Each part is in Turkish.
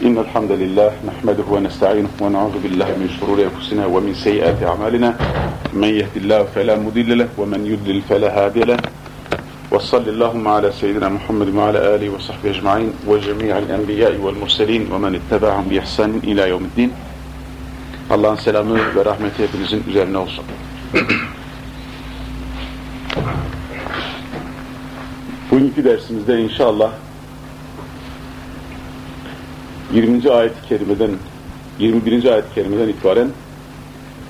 إن الحمد لله نحمده ونستعينه ونعوذ بالله من شرور أنفسنا ومن سيئات أعمالنا. من يهد الله فلا مضل له ومن يضلل فلا هادي له. وصل اللهم على سيدنا محمد وعلى آله وصحبه أجمعين وجميع الأنبياء والمرسلين ومن اتبعهم بإحسان إلى يوم الدين. Allah'ın selamı ve rahmeti hepinizin üzerine olsun. Bugünkü dersimizde inşallah 20. ayet-i kerimeden 21. ayet-i kerimeden itibaren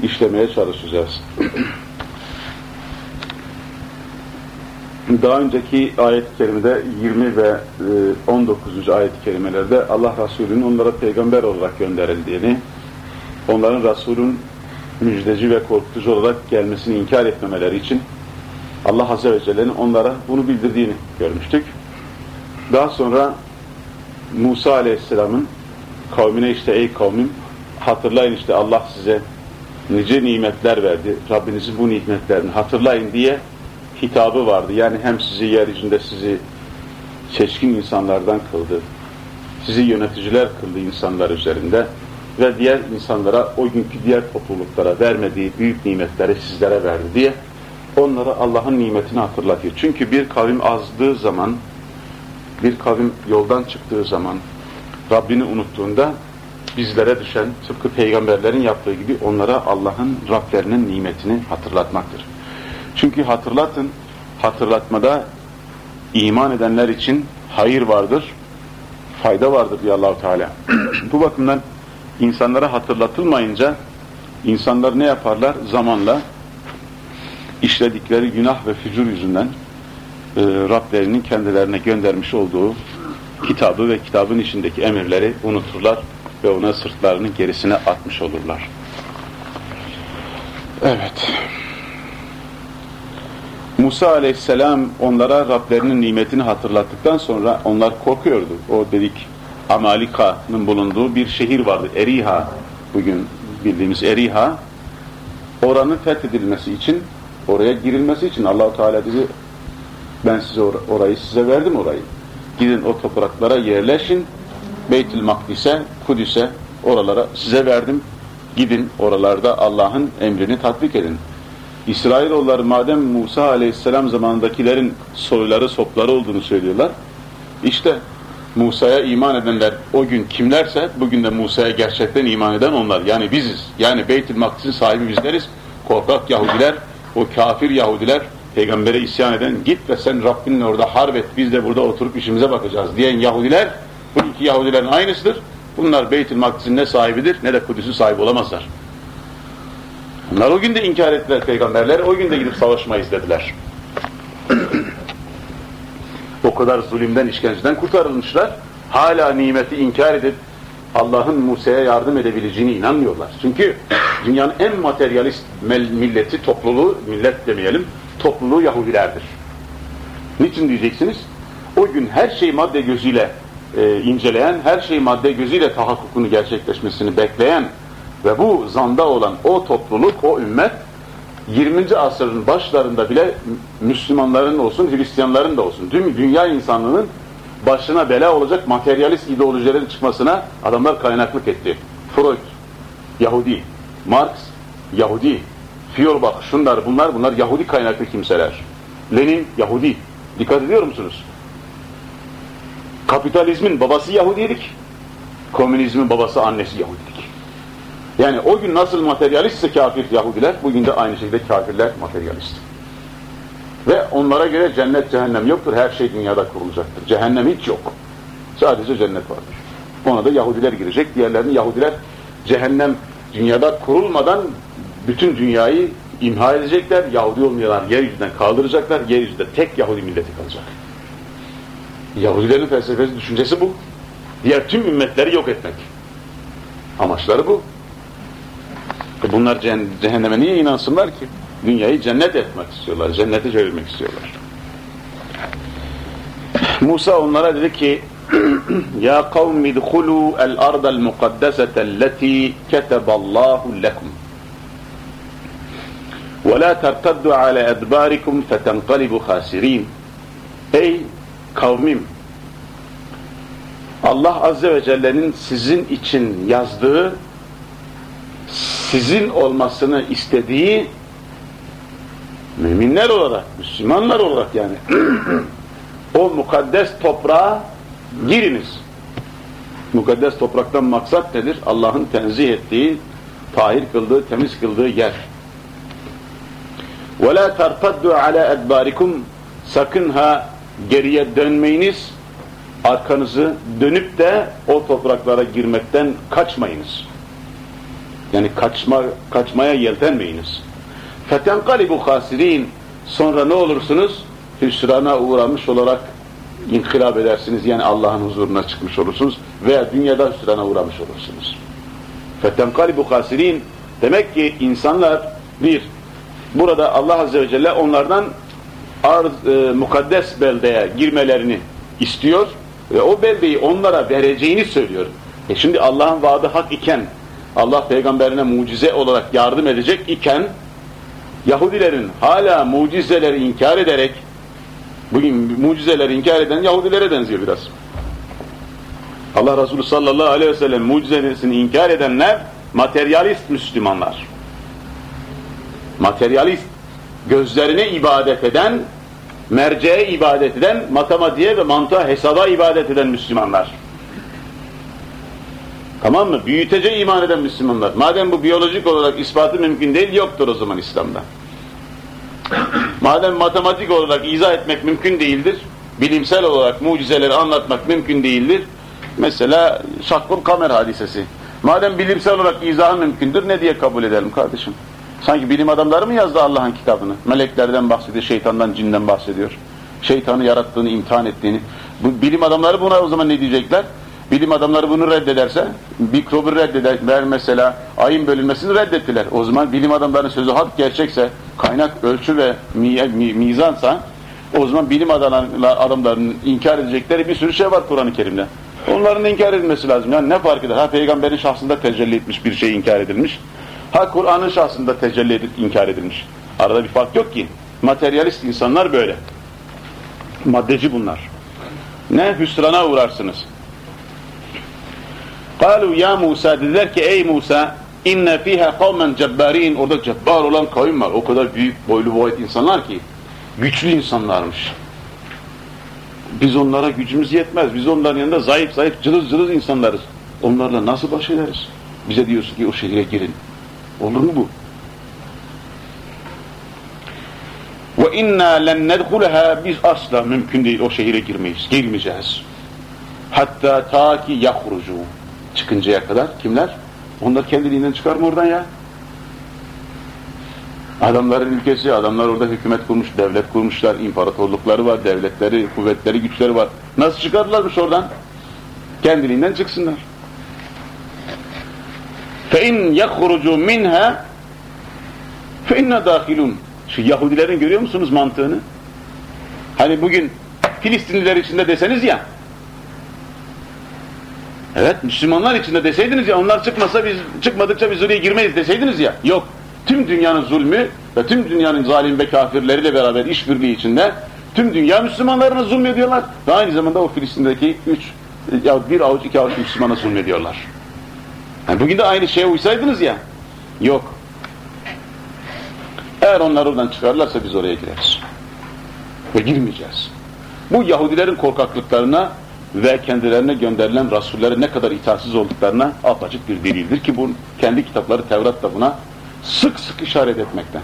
işlemeye çalışacağız. Daha önceki ayet-i kerimede 20 ve 19. ayet-i kerimelerde Allah Resulü'nün onlara peygamber olarak gönderildiğini, onların Resul'ün müjdeci ve korkutucu olarak gelmesini inkar etmemeleri için Allah Azze ve Celle'nin onlara bunu bildirdiğini görmüştük. Daha sonra Musa Aleyhisselam'ın kavmine işte ey kavmim hatırlayın işte Allah size nice nimetler verdi. Rabbinizin bu nimetlerini hatırlayın diye hitabı vardı. Yani hem sizi yeryüzünde sizi seçkin insanlardan kıldı. Sizi yöneticiler kıldı insanlar üzerinde ve diğer insanlara o günkü diğer topluluklara vermediği büyük nimetleri sizlere verdi diye onlara Allah'ın nimetini hatırlatıyor. Çünkü bir kavim azdığı zaman, bir kavim yoldan çıktığı zaman, Rabbini unuttuğunda bizlere düşen tıpkı peygamberlerin yaptığı gibi onlara Allah'ın Rablerinin nimetini hatırlatmaktır. Çünkü hatırlatın, hatırlatmada iman edenler için hayır vardır, fayda vardır diyor Allahu Teala. Bu bakımdan insanlara hatırlatılmayınca insanlar ne yaparlar? Zamanla işledikleri günah ve fücur yüzünden Rablerinin kendilerine göndermiş olduğu kitabı ve kitabın içindeki emirleri unuturlar ve ona sırtlarının gerisine atmış olurlar. Evet. Musa aleyhisselam onlara Rablerinin nimetini hatırlattıktan sonra onlar korkuyordu. O dedik Amalika'nın bulunduğu bir şehir vardı. Eriha, bugün bildiğimiz Eriha. Oranın fethedilmesi için, oraya girilmesi için Allahu Teala dedi ben size or orayı size verdim orayı. Gidin o topraklara yerleşin. Beytül Makdis'e, Kudüs'e oralara size verdim. Gidin oralarda Allah'ın emrini tatbik edin. İsrailoğulları madem Musa aleyhisselam zamanındakilerin soyları, sopları olduğunu söylüyorlar. İşte Musa'ya iman edenler o gün kimlerse bugün de Musa'ya gerçekten iman eden onlar. Yani biziz. Yani Beytül Makdis'in sahibi bizleriz. Korkak Yahudiler, o kafir Yahudiler, peygambere isyan eden git ve sen Rabbinle orada harp et biz de burada oturup işimize bakacağız diyen Yahudiler bu iki Yahudilerin aynısıdır. Bunlar Beytül Makdis'in ne sahibidir ne de Kudüs'ün sahibi olamazlar. Bunlar o gün de inkar ettiler peygamberler, o gün de gidip savaşmayız dediler. o kadar zulümden, işkenceden kurtarılmışlar. Hala nimeti inkar edip Allah'ın Musa'ya yardım edebileceğine inanmıyorlar. Çünkü dünyanın en materyalist milleti, topluluğu, millet demeyelim, topluluğu Yahudilerdir. Niçin diyeceksiniz? O gün her şey madde gözüyle e, inceleyen, her şey madde gözüyle tahakkukunu gerçekleşmesini bekleyen ve bu zanda olan o topluluk, o ümmet 20. asırın başlarında bile Müslümanların olsun, Hristiyanların da olsun, tüm dünya insanlığının başına bela olacak materyalist ideolojilerin çıkmasına adamlar kaynaklık etti. Freud, Yahudi, Marx, Yahudi, Feuerbach, şunlar bunlar, bunlar Yahudi kaynaklı kimseler. Lenin, Yahudi. Dikkat ediyor musunuz? Kapitalizmin babası Yahudilik, komünizmin babası annesi Yahudilik. Yani o gün nasıl materyalistse kafir Yahudiler, bugün de aynı şekilde kafirler materyalist. Ve onlara göre cennet cehennem yoktur, her şey dünyada kurulacaktır. Cehennem hiç yok. Sadece cennet vardır. Ona da Yahudiler girecek, diğerlerini Yahudiler cehennem dünyada kurulmadan bütün dünyayı imha edecekler, Yahudi olmayanlar yeryüzünden kaldıracaklar, yeryüzünde tek Yahudi milleti kalacak. Yahudilerin felsefesi, düşüncesi bu. Diğer tüm ümmetleri yok etmek. Amaçları bu. E bunlar cehenneme niye inansınlar ki? Dünyayı cennet etmek istiyorlar, cennete çevirmek istiyorlar. Musa onlara dedi ki Ya kavmi idhulu el ardal mukaddesete alleti keteballahu lekum la tertaddu ala edbarikum fetenqalibu khasirin Ey kavmim Allah Azze ve Celle'nin sizin için yazdığı, sizin olmasını istediği müminler olarak, Müslümanlar olarak yani o mukaddes toprağa giriniz. Mukaddes topraktan maksat nedir? Allah'ın tenzih ettiği, tahir kıldığı, temiz kıldığı yer. وَلَا تَرْتَدُّ عَلَى اَدْبَارِكُمْ Sakın ha geriye dönmeyiniz, arkanızı dönüp de o topraklara girmekten kaçmayınız. Yani kaçma, kaçmaya yeltenmeyiniz. فَتَنْقَلِبُ خَاسِر۪ينَ Sonra ne olursunuz? Hüsrana uğramış olarak inkılap edersiniz. Yani Allah'ın huzuruna çıkmış olursunuz. Veya dünyada hüsrana uğramış olursunuz. فَتَنْقَلِبُ خَاسِر۪ينَ Demek ki insanlar bir, burada Allah Azze ve Celle onlardan arz, e, mukaddes beldeye girmelerini istiyor ve o beldeyi onlara vereceğini söylüyor. E şimdi Allah'ın vaadi hak iken, Allah peygamberine mucize olarak yardım edecek iken, Yahudilerin hala mucizeleri inkar ederek, bugün mucizeleri inkar eden Yahudilere benziyor biraz. Allah Resulü sallallahu aleyhi ve sellem mucizesini inkar edenler, materyalist Müslümanlar. Materyalist, gözlerine ibadet eden, merceğe ibadet eden, matematiğe ve mantığa hesaba ibadet eden Müslümanlar. Tamam mı? Büyütece iman eden Müslümanlar. Madem bu biyolojik olarak ispatı mümkün değil, yoktur o zaman İslam'da. Madem matematik olarak izah etmek mümkün değildir, bilimsel olarak mucizeleri anlatmak mümkün değildir. Mesela şakkul kamer hadisesi. Madem bilimsel olarak izahı mümkündür, ne diye kabul edelim kardeşim? Sanki bilim adamları mı yazdı Allah'ın kitabını? Meleklerden bahsediyor, şeytandan, cinden bahsediyor. Şeytanı yarattığını, imtihan ettiğini. Bu bilim adamları buna o zaman ne diyecekler? Bilim adamları bunu reddederse, mikrobu reddeder, mesela ayın bölünmesini reddettiler. O zaman bilim adamlarının sözü hak gerçekse, kaynak ölçü ve mi, mi, mizansa, o zaman bilim adamlarının inkar edecekleri bir sürü şey var Kur'an-ı Kerim'de. Onların inkar edilmesi lazım. Yani ne fark eder? Ha peygamberin şahsında tecelli etmiş bir şey inkar edilmiş. Ha Kur'an'ın şahsında tecelli edip inkar edilmiş. Arada bir fark yok ki. Materyalist insanlar böyle. Maddeci bunlar. Ne? Hüsrana uğrarsınız. Kalu ya Musa dediler ki ey Musa inne fiha kavmen cebbarin orada cebbar olan kavim var. O kadar büyük boylu boyut insanlar ki güçlü insanlarmış. Biz onlara gücümüz yetmez. Biz onların yanında zayıf zayıf cılız cılız insanlarız. Onlarla nasıl baş ederiz? Bize diyorsun ki o şehire girin. Olur mu bu? Ve inna len nedhulaha biz asla mümkün değil o şehire girmeyiz. Girmeyeceğiz. Hatta ta ki yahrucu çıkıncaya kadar kimler? Onlar kendiliğinden çıkar mı oradan ya? Adamların ülkesi, adamlar orada hükümet kurmuş, devlet kurmuşlar, imparatorlukları var, devletleri, kuvvetleri, güçleri var. Nasıl çıkardılarmış oradan? Kendiliğinden çıksınlar. فَاِنْ يَخْرُجُوا مِنْهَا فَاِنَّ دَاخِلُونَ Şu Yahudilerin görüyor musunuz mantığını? Hani bugün Filistinliler içinde deseniz ya, evet Müslümanlar içinde deseydiniz ya, onlar çıkmasa biz, çıkmadıkça biz oraya girmeyiz deseydiniz ya, yok. Tüm dünyanın zulmü ve tüm dünyanın zalim ve kafirleriyle beraber işbirliği içinde tüm dünya Müslümanlarına zulmediyorlar ve aynı zamanda o Filistin'deki üç, ya bir avuç iki avuç Müslümana zulmediyorlar. Yani bugün de aynı şeye uysaydınız ya. Yok. Eğer onlar oradan çıkarlarsa biz oraya gireriz. Ve girmeyeceğiz. Bu Yahudilerin korkaklıklarına ve kendilerine gönderilen Rasullere ne kadar itaatsiz olduklarına apaçık bir delildir ki bu kendi kitapları Tevrat da buna sık sık işaret etmekte.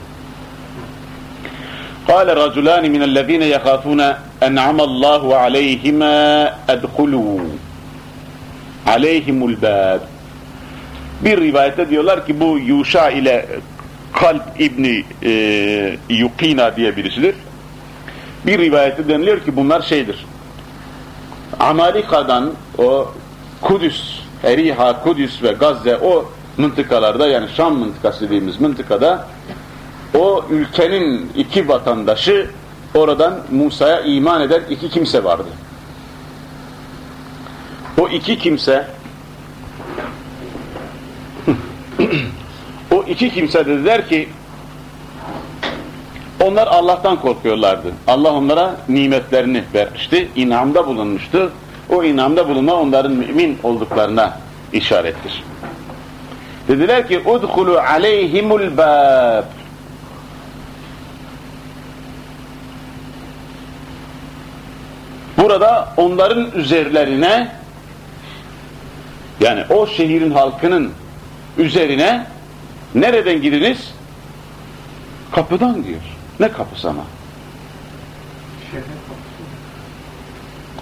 قال رجلان من الذين يخافون أنعم الله عليهما أدخلوا عليهم الباب bir rivayette diyorlar ki bu Yuşa ile Kalp İbni e, Yukina diye birisidir. Bir rivayette deniliyor ki bunlar şeydir. Amalika'dan o Kudüs, Eriha, Kudüs ve Gazze o mıntıkalarda yani Şam mıntıkası dediğimiz mıntıkada o ülkenin iki vatandaşı oradan Musa'ya iman eden iki kimse vardı. O iki kimse o iki kimse dediler ki onlar Allah'tan korkuyorlardı. Allah onlara nimetlerini vermişti, inamda bulunmuştu o inamda bulunma onların mümin olduklarına işarettir. Dediler ki udhulu aleyhimul bab Burada onların üzerlerine yani o şehrin halkının üzerine nereden gidiniz? Kapıdan diyor. Ne kapısı ama?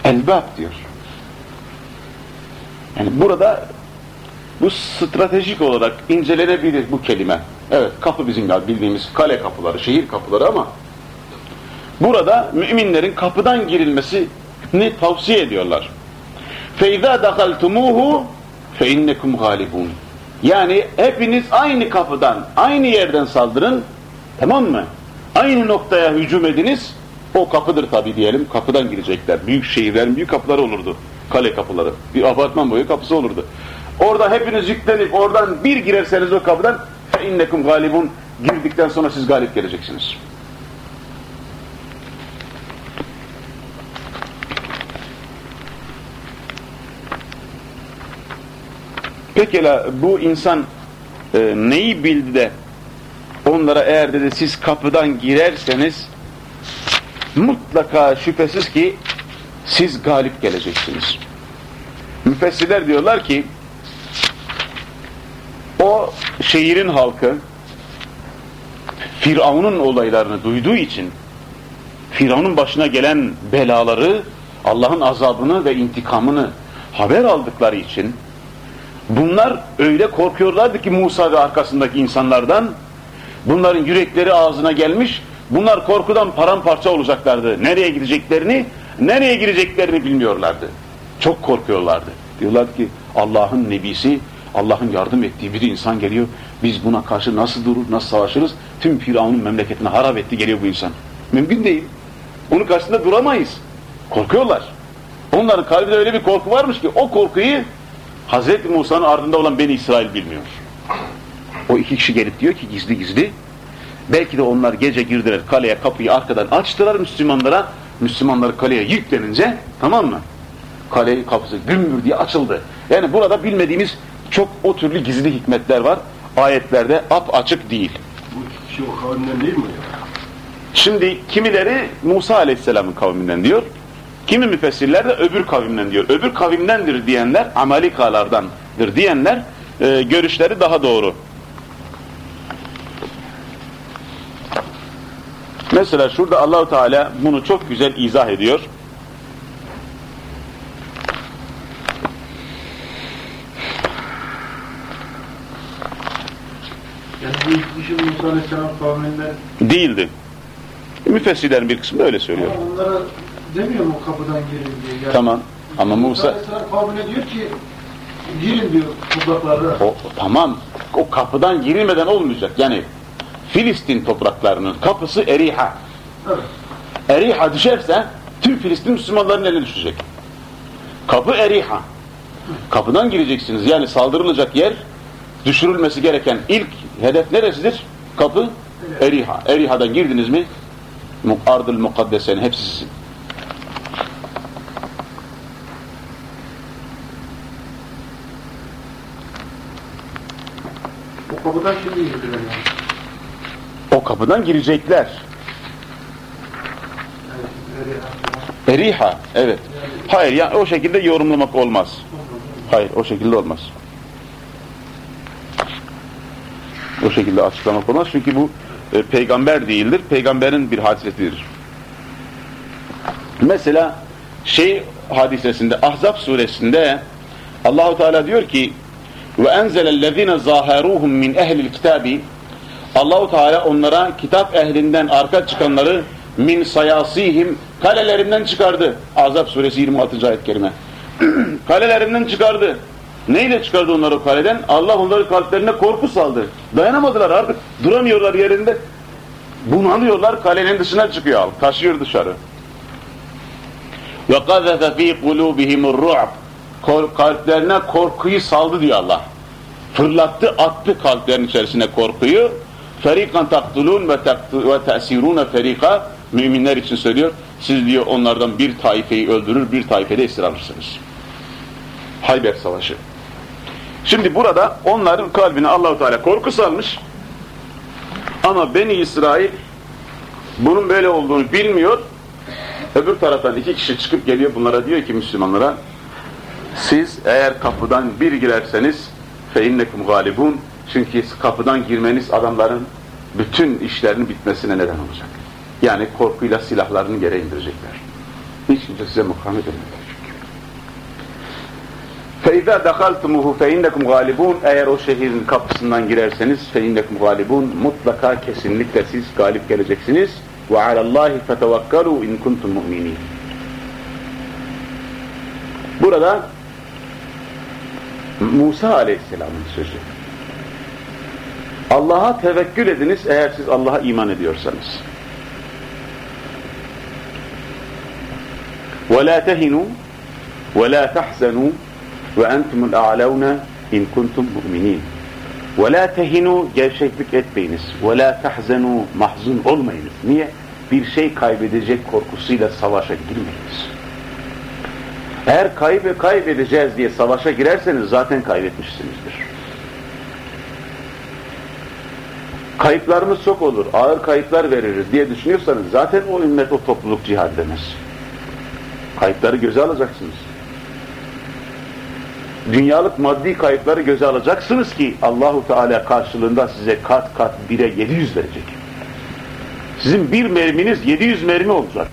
Elbab diyor. Yani burada bu stratejik olarak incelenebilir bu kelime. Evet kapı bizim bildiğimiz kale kapıları, şehir kapıları ama burada müminlerin kapıdan girilmesini tavsiye ediyorlar. فَاِذَا دَخَلْتُمُوهُ فَاِنَّكُمْ غَالِبُونَ Yani hepiniz aynı kapıdan, aynı yerden saldırın, tamam mı? Aynı noktaya hücum ediniz, o kapıdır tabi diyelim, kapıdan girecekler. Büyük şehirlerin büyük kapıları olurdu, kale kapıları. Bir apartman boyu kapısı olurdu. Orada hepiniz yüklenip oradan bir girerseniz o kapıdan فَاِنَّكُمْ galibun girdikten sonra siz galip geleceksiniz. Pekala bu insan e, neyi bildi de onlara eğer dedi siz kapıdan girerseniz mutlaka şüphesiz ki siz galip geleceksiniz. Müfessirler diyorlar ki o şehrin halkı Firavun'un olaylarını duyduğu için Firavun'un başına gelen belaları Allah'ın azabını ve intikamını haber aldıkları için bunlar öyle korkuyorlardı ki Musa ve arkasındaki insanlardan bunların yürekleri ağzına gelmiş bunlar korkudan paramparça olacaklardı. Nereye gideceklerini nereye gireceklerini bilmiyorlardı. Çok korkuyorlardı. Diyorlar ki Allah'ın nebisi Allah'ın yardım ettiği bir insan geliyor. Biz buna karşı nasıl durur, nasıl savaşırız? Tüm Firavun'un memleketine harap etti geliyor bu insan. Mümkün değil. Onun karşısında duramayız. Korkuyorlar. Onların kalbinde öyle bir korku varmış ki o korkuyu Hz. Musa'nın ardında olan Beni İsrail bilmiyor. O iki kişi gelip diyor ki gizli gizli belki de onlar gece girdiler kaleye kapıyı arkadan açtılar Müslümanlara Müslümanlar kaleye yüklenince tamam mı? Kale kapısı gümbür diye açıldı. Yani burada bilmediğimiz çok o türlü gizli hikmetler var. Ayetlerde ap açık değil. Bu iki kişi o kavimden değil mi? Şimdi kimileri Musa Aleyhisselam'ın kavminden diyor. Kimi müfessirler de öbür kavimden diyor. Öbür kavimdendir diyenler, Amalikalardandır diyenler e, görüşleri daha doğru. Mesela şurada Allahu Teala bunu çok güzel izah ediyor. Yani Musa Aleyhisselam kavminden Değildi. Müfessirlerin bir kısmı öyle söylüyor. onlara demiyor mu kapıdan girin diye. Yani Tamam. Ama Musa kavmine diyor ki girin diyor o, tamam o kapıdan girilmeden olmayacak. Yani Filistin topraklarının kapısı Eriha. Evet. Eriha düşerse tüm Filistin Müslümanların eline düşecek. Kapı Eriha. Kapıdan gireceksiniz. Yani saldırılacak yer düşürülmesi gereken ilk hedef neresidir? Kapı Eriha. Eriha'dan girdiniz mi Ardıl Mukaddese'nin hepsi sizin. Kapıdan şimdi girdiler. O kapıdan girecekler. Ya. Eriha, evet. Hayır, yani o şekilde yorumlamak olmaz. Hayır, o şekilde olmaz. O şekilde açıklamak olmaz çünkü bu e, peygamber değildir, peygamberin bir hadisesidir. Mesela şey hadisesinde, Ahzab suresinde Allahu Teala diyor ki ve enzelellezine zaharuhum min ehlil kitabi Allahu Teala onlara kitap ehlinden arka çıkanları min sayasihim kalelerinden çıkardı. Azap suresi 26. ayet kerime. kalelerinden çıkardı. Neyle çıkardı onları o kaleden? Allah onların kalplerine korku saldı. Dayanamadılar artık. Duramıyorlar yerinde. Bunalıyorlar. Kalenin dışına çıkıyor. Taşıyor dışarı. Gazefe fi kulubihimur ru'b. Kalplerine korkuyu saldı diyor Allah. Fırlattı, attı kalplerin içerisine korkuyu. Ferikan taktulun ve, tesirune ferika müminler için söylüyor. siz diyor onlardan bir taifeyi öldürür, bir taifede esir. Hayber Savaşı. Şimdi burada onların kalbine Allahu Teala korku salmış. Ama Beni İsrail bunun böyle olduğunu bilmiyor. Öbür taraftan iki kişi çıkıp geliyor bunlara diyor ki Müslümanlara siz eğer kapıdan bir girerseniz fe innekum galibun çünkü kapıdan girmeniz adamların bütün işlerinin bitmesine neden olacak. Yani korkuyla silahlarını yere indirecekler. Hiç kimse size mukavemet edemeyecek. فَاِذَا دَخَلْتُمُهُ فَاِنَّكُمْ غَالِبُونَ Eğer o şehrin kapısından girerseniz فَاِنَّكُمْ غَالِبُونَ Mutlaka kesinlikle siz galip geleceksiniz. وَعَلَى اللّٰهِ فَتَوَكَّلُوا اِنْ كُنْتُمْ مُؤْمِنِينَ Burada Musa Aleyhisselam'ın sözü. Allah'a tevekkül ediniz eğer siz Allah'a iman ediyorsanız. وَلَا تَهِنُوا وَلَا تَحْزَنُوا وَاَنْتُمُ الْاَعْلَوْنَ اِنْ كُنْتُمْ مُؤْمِنِينَ وَلَا تَهِنُوا Gevşeklik etmeyiniz. وَلَا تَحْزَنُوا Mahzun olmayınız. Niye? Bir şey kaybedecek korkusuyla savaşa girmeyiniz. Eğer kaybe kaybedeceğiz diye savaşa girerseniz zaten kaybetmişsinizdir. Kayıplarımız çok olur, ağır kayıplar veririz diye düşünüyorsanız zaten o ümmet, o topluluk cihad demez. Kayıpları göze alacaksınız. Dünyalık maddi kayıpları göze alacaksınız ki Allahu Teala karşılığında size kat kat bire 700 verecek. Sizin bir merminiz 700 mermi olacak.